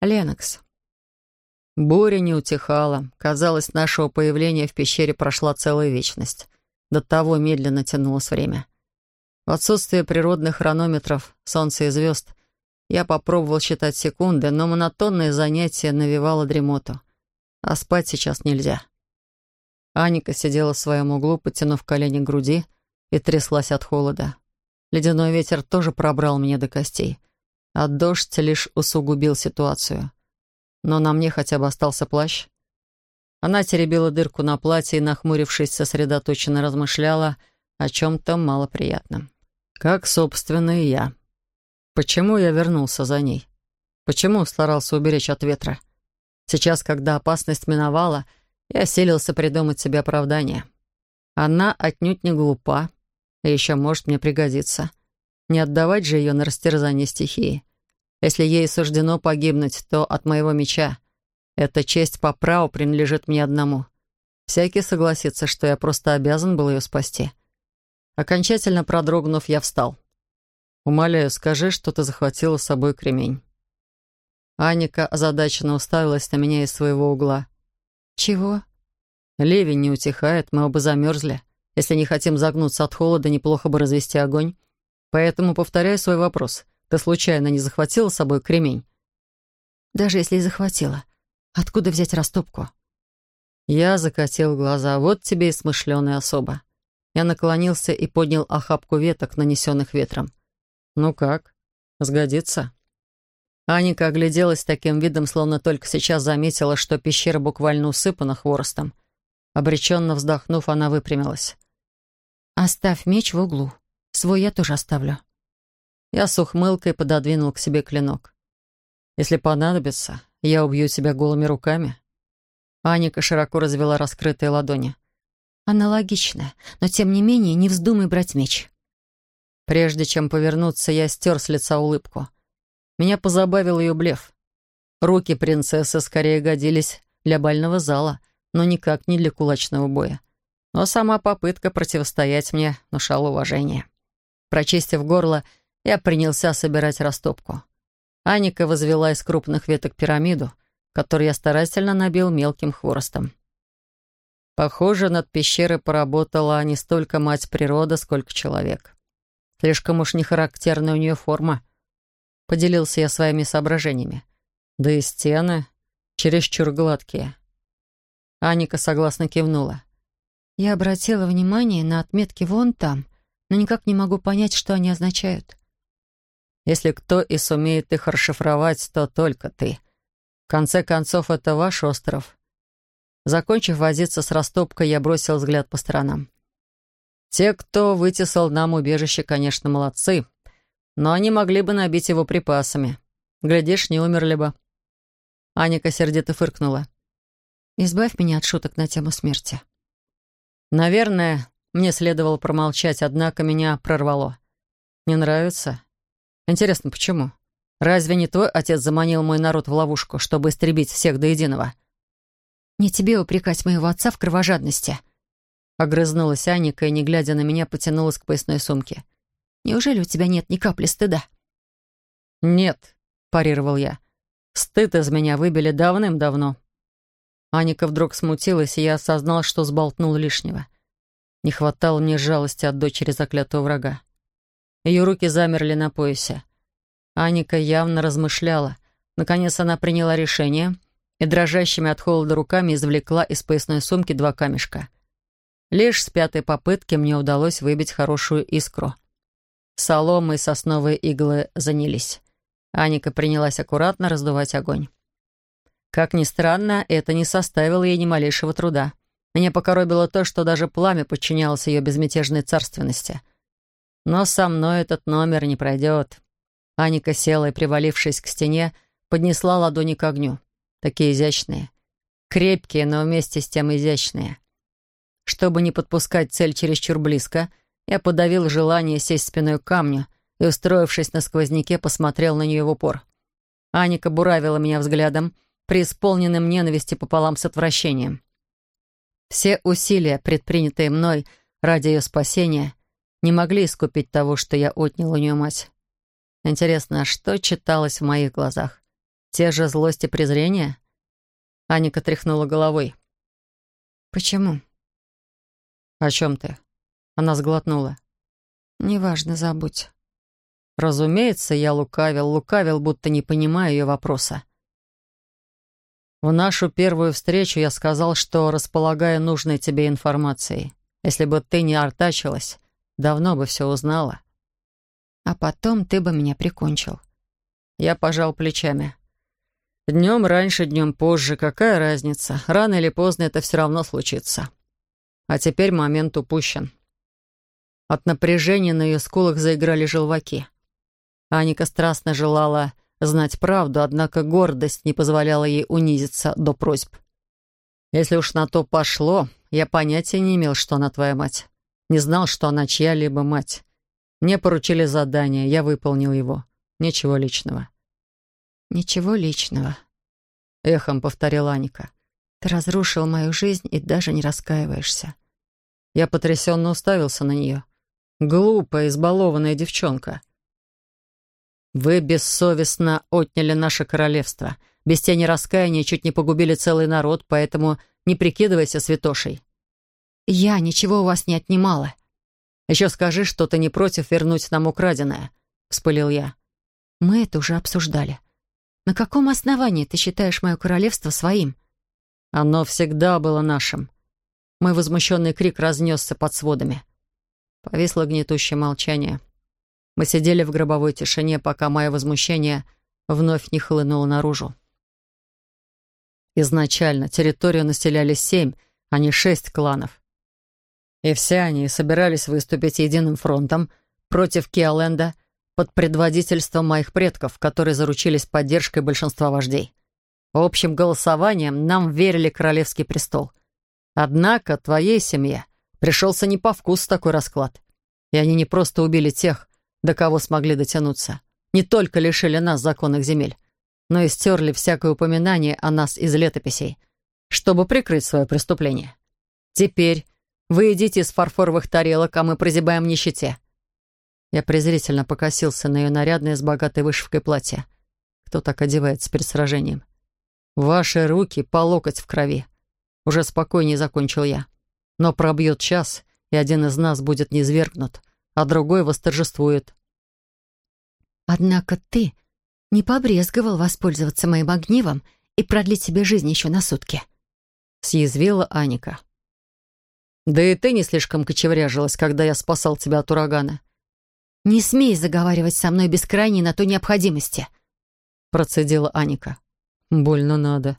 Ленокс. Буря не утихала. Казалось, нашего появления в пещере прошла целая вечность. До того медленно тянулось время. В отсутствие природных хронометров, солнца и звезд, я попробовал считать секунды, но монотонное занятие навевало дремоту. А спать сейчас нельзя. Аника сидела в своем углу, подтянув колени к груди, и тряслась от холода. Ледяной ветер тоже пробрал меня до костей, а дождь лишь усугубил ситуацию но на мне хотя бы остался плащ. Она теребила дырку на платье и, нахмурившись, сосредоточенно размышляла о чем-то малоприятном. Как, собственно, и я. Почему я вернулся за ней? Почему старался уберечь от ветра? Сейчас, когда опасность миновала, я селился придумать себе оправдание. Она отнюдь не глупа и еще может мне пригодиться. Не отдавать же ее на растерзание стихии. Если ей суждено погибнуть, то от моего меча. Эта честь по праву принадлежит мне одному. Всякий согласится, что я просто обязан был ее спасти. Окончательно продрогнув, я встал. «Умоляю, скажи, что ты захватила с собой кремень». Аника озадаченно уставилась на меня из своего угла. «Чего?» «Ливень не утихает, мы оба замерзли. Если не хотим загнуться от холода, неплохо бы развести огонь. Поэтому повторяю свой вопрос. Ты случайно не захватила с собой кремень?» «Даже если и захватила, откуда взять растопку?» Я закатил глаза. Вот тебе и смышленая особа. Я наклонился и поднял охапку веток, нанесенных ветром. «Ну как? Сгодится?» Аника огляделась таким видом, словно только сейчас заметила, что пещера буквально усыпана хворостом. Обреченно вздохнув, она выпрямилась. «Оставь меч в углу. Свой я тоже оставлю». Я с ухмылкой пододвинул к себе клинок. «Если понадобится, я убью тебя голыми руками». Аника широко развела раскрытые ладони. «Аналогично, но тем не менее не вздумай брать меч». Прежде чем повернуться, я стер с лица улыбку. Меня позабавил ее блеф. Руки принцессы скорее годились для бального зала, но никак не для кулачного боя. Но сама попытка противостоять мне внушала уважение. Прочистив горло, я принялся собирать растопку. Аника возвела из крупных веток пирамиду, которую я старательно набил мелким хворостом. Похоже, над пещерой поработала не столько мать природа, сколько человек. Слишком уж не характерная у нее форма. Поделился я своими соображениями. Да и стены чересчур гладкие. Аника согласно кивнула. Я обратила внимание на отметки вон там, но никак не могу понять, что они означают. Если кто и сумеет их расшифровать, то только ты. В конце концов, это ваш остров. Закончив возиться с растопкой, я бросил взгляд по сторонам. Те, кто вытесал нам убежище, конечно, молодцы, но они могли бы набить его припасами. Глядишь, не умерли бы. Аника сердито фыркнула. «Избавь меня от шуток на тему смерти». Наверное, мне следовало промолчать, однако меня прорвало. Не нравится? Интересно, почему? Разве не твой отец заманил мой народ в ловушку, чтобы истребить всех до единого? Не тебе упрекать моего отца в кровожадности. Огрызнулась Аника и, не глядя на меня, потянулась к поясной сумке. Неужели у тебя нет ни капли стыда? Нет, парировал я. Стыд из меня выбили давным-давно. Аника вдруг смутилась, и я осознал, что сболтнул лишнего. Не хватало мне жалости от дочери заклятого врага. Ее руки замерли на поясе. Аника явно размышляла. Наконец она приняла решение и дрожащими от холода руками извлекла из поясной сумки два камешка. Лишь с пятой попытки мне удалось выбить хорошую искру. Соломы и сосновые иглы занялись. Аника принялась аккуратно раздувать огонь. Как ни странно, это не составило ей ни малейшего труда. Меня покоробило то, что даже пламя подчинялось ее безмятежной царственности — но со мной этот номер не пройдет. Аника села и, привалившись к стене, поднесла ладони к огню. Такие изящные. Крепкие, но вместе с тем изящные. Чтобы не подпускать цель чересчур близко, я подавил желание сесть спиной к камню и, устроившись на сквозняке, посмотрел на нее в упор. Аника буравила меня взглядом, преисполненным ненависти пополам с отвращением. Все усилия, предпринятые мной ради ее спасения, не могли искупить того, что я отнял у нее мать. Интересно, что читалось в моих глазах? Те же злость и презрение? Аника тряхнула головой. Почему? О чем ты? Она сглотнула. Неважно, забудь. Разумеется, я лукавил, лукавил, будто не понимая ее вопроса. В нашу первую встречу я сказал, что располагаю нужной тебе информацией. Если бы ты не артачилась, давно бы все узнала. А потом ты бы меня прикончил. Я пожал плечами. Днем раньше, днем позже, какая разница? Рано или поздно это все равно случится. А теперь момент упущен. От напряжения на ее скулах заиграли желваки. Аника страстно желала знать правду, однако гордость не позволяла ей унизиться до просьб. «Если уж на то пошло, я понятия не имел, что она твоя мать. Не знал, что она чья-либо мать. Мне поручили задание, я выполнил его. Ничего личного». «Ничего личного», — эхом повторила Аника. «Ты разрушил мою жизнь и даже не раскаиваешься». Я потрясенно уставился на нее. Глупая, избалованная девчонка. Вы бессовестно отняли наше королевство. Без тени раскаяния чуть не погубили целый народ, поэтому не прикидывайся святошей. Я ничего у вас не отнимала. Еще скажи, что ты не против вернуть нам украденное, — вспылил я. Мы это уже обсуждали. На каком основании ты считаешь мое королевство своим? Оно всегда было нашим. Мой возмущенный крик разнесся под сводами. Повисло гнетущее молчание. Мы сидели в гробовой тишине, пока мое возмущение вновь не хлынуло наружу. Изначально территорию населяли семь, а не шесть кланов. И все они собирались выступить единым фронтом против Киоленда под предводительством моих предков, которые заручились поддержкой большинства вождей. Общим голосованием нам верили королевский престол. Однако твоей семье пришелся не по вкусу такой расклад. И они не просто убили тех, до кого смогли дотянуться. Не только лишили нас законных земель, но и стерли всякое упоминание о нас из летописей, чтобы прикрыть свое преступление. Теперь вы едите из фарфоровых тарелок, а мы прозябаем в нищете. Я презрительно покосился на ее нарядное с богатой вышивкой платье. Кто так одевается перед сражением? Ваши руки по локоть в крови. Уже спокойнее закончил я. Но пробьет час, и один из нас будет низвергнут, а другой восторжествует. «Однако ты не побрезговал воспользоваться моим огнивом и продлить себе жизнь еще на сутки», — съязвила Аника. «Да и ты не слишком кочевряжилась, когда я спасал тебя от урагана». «Не смей заговаривать со мной без крайней на то необходимости», — процедила Аника. «Больно надо»,